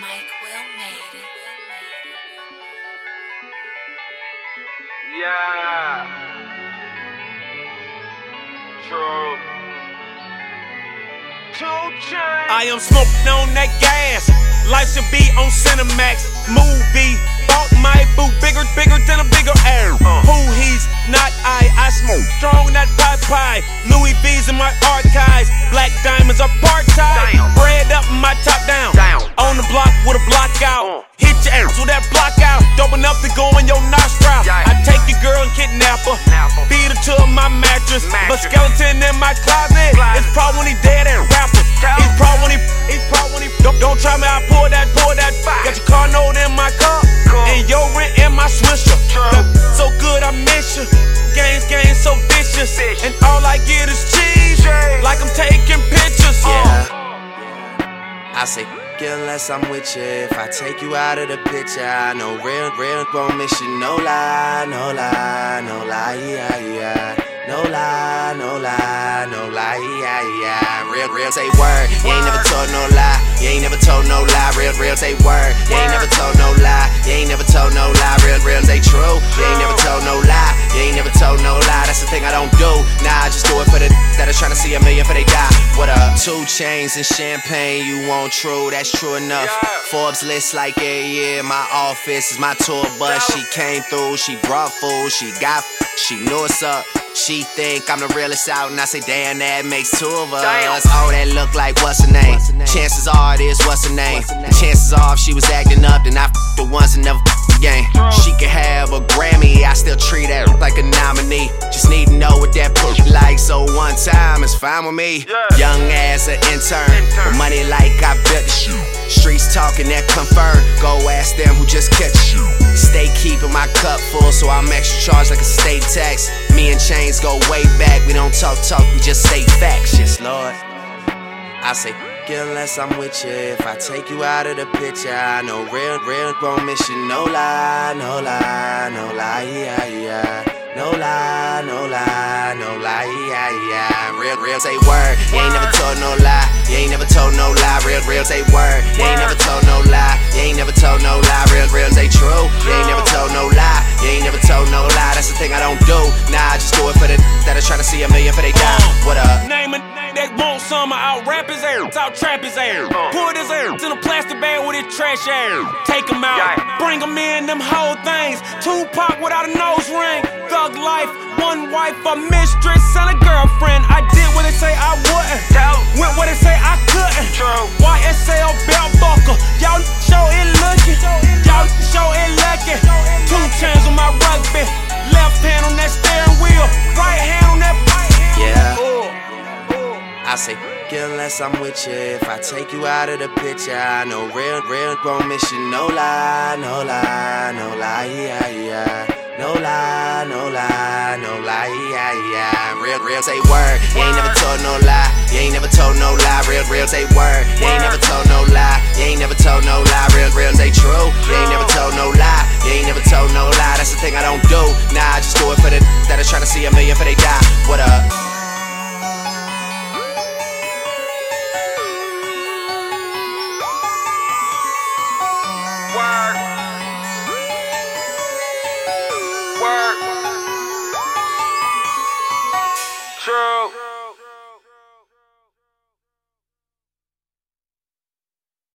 Mike Will made. Yeah. True. 2 Chainz. I am smoking on that gas. Life should be on Cinemax. Movie. Bought my boo bigger, bigger than a bigger air. Uh. Who he's not I. I smoke strong that pie pie. Louis V's in my archives. Black diamonds are part time. Damn. Bread to go in your nostril. Yeah. I take your girl and kidnap her. Beat her to my mattress. But skeleton in my closet. It's probably when he dead and rapper. He's him. when he, he's proud when he. Don't, don't try me, I pour that, pour that. Fire. Got your car note in my car. Cool. And your rent in my swisher. So good, I miss you. Games, games, so vicious. And all I get is cheese. Cheese. Like I'm taking pictures. Uh. Yeah. I say, unless I'm with you. If I take you out of the picture, I know real, real gon' miss you. No lie, no lie, no lie, yeah, yeah. No lie, no lie, no lie, yeah, yeah. Real, real say word. You ain't never told no lie. You ain't never told no lie. Real, real say word. You ain't never told no lie. You ain't never told no lie. Real, real say true. You ain't never told no lie. You ain't never told no lie. That's the thing I don't do. Nah, I just do it for the that are trying to see a million for they die. What up? 2 Chainz and champagne, you want true, that's true enough. Yeah. Forbes list like yeah, yeah. My office is my tour bus. She came through, she brought food, she got, f- she knew what's up. She think I'm the realest out, and I say, damn, that makes two of us. Damn. Oh, that look like what's her name? Chances are it is what's her name. And chances are if she was acting up, then I f- the once and never f- again. She could have a Grammy, I still treat her like a nominee. Just need to know what that push like, so one time is fine with me. Yeah. Young ass an intern, Intern. with money like I built the shoe. Streets talking that confirm. Go ask them who just catch you. Stay keeping my cup full, so I'm extra charged like a state tax. Me and Chainz go way back. We don't talk talk, we just say facts. Yes, Lord. I say, unless I'm with you. If I take you out of the picture, I know real, real gon' miss you. No lie, no lie, no lie, yeah, yeah. No lie, no lie, no lie, yeah, yeah. Real, real say word. You ain't never told no lie. You ain't never told no lie. Real, real say word. You ain't never told no lie. You ain't never told no lie. Real, real say true. You ain't never told no lie. You ain't never told no lie. That's the thing I don't do. Nah, I just do it for the that are trying to see a million for they die. What up? Name a that want some, I out rap his ass, out trap his ass. Put his ass in a plastic bag trash ass. Take him out, Yeah. bring him in, them whole things. Tupac without a nose ring. Thug life, one wife, a mistress, and a girlfriend. I did what they say I wouldn't. Tell. Went where they say I couldn't. True. YSL belt buckle. Y'all show it looking. Y'all show it lacking. Two chains on my rugby. Left hand on that steering wheel. Right hand on that. Yeah. I unless I'm with you. If I take you out of the picture, I know real, real grown mission. No lie, no lie, no lie, yeah, yeah. No lie, no lie, no lie, yeah, yeah. Real, real, say word. You ain't never told no lie. You ain't never told no lie. Real, real, say word. You ain't never told no lie. You ain't never told no lie. Real, real, say true. You ain't never told no lie. You ain't never told no lie. That's the thing I don't do. Nah, I just do it for the that are trying to see a million for they die. What up? True.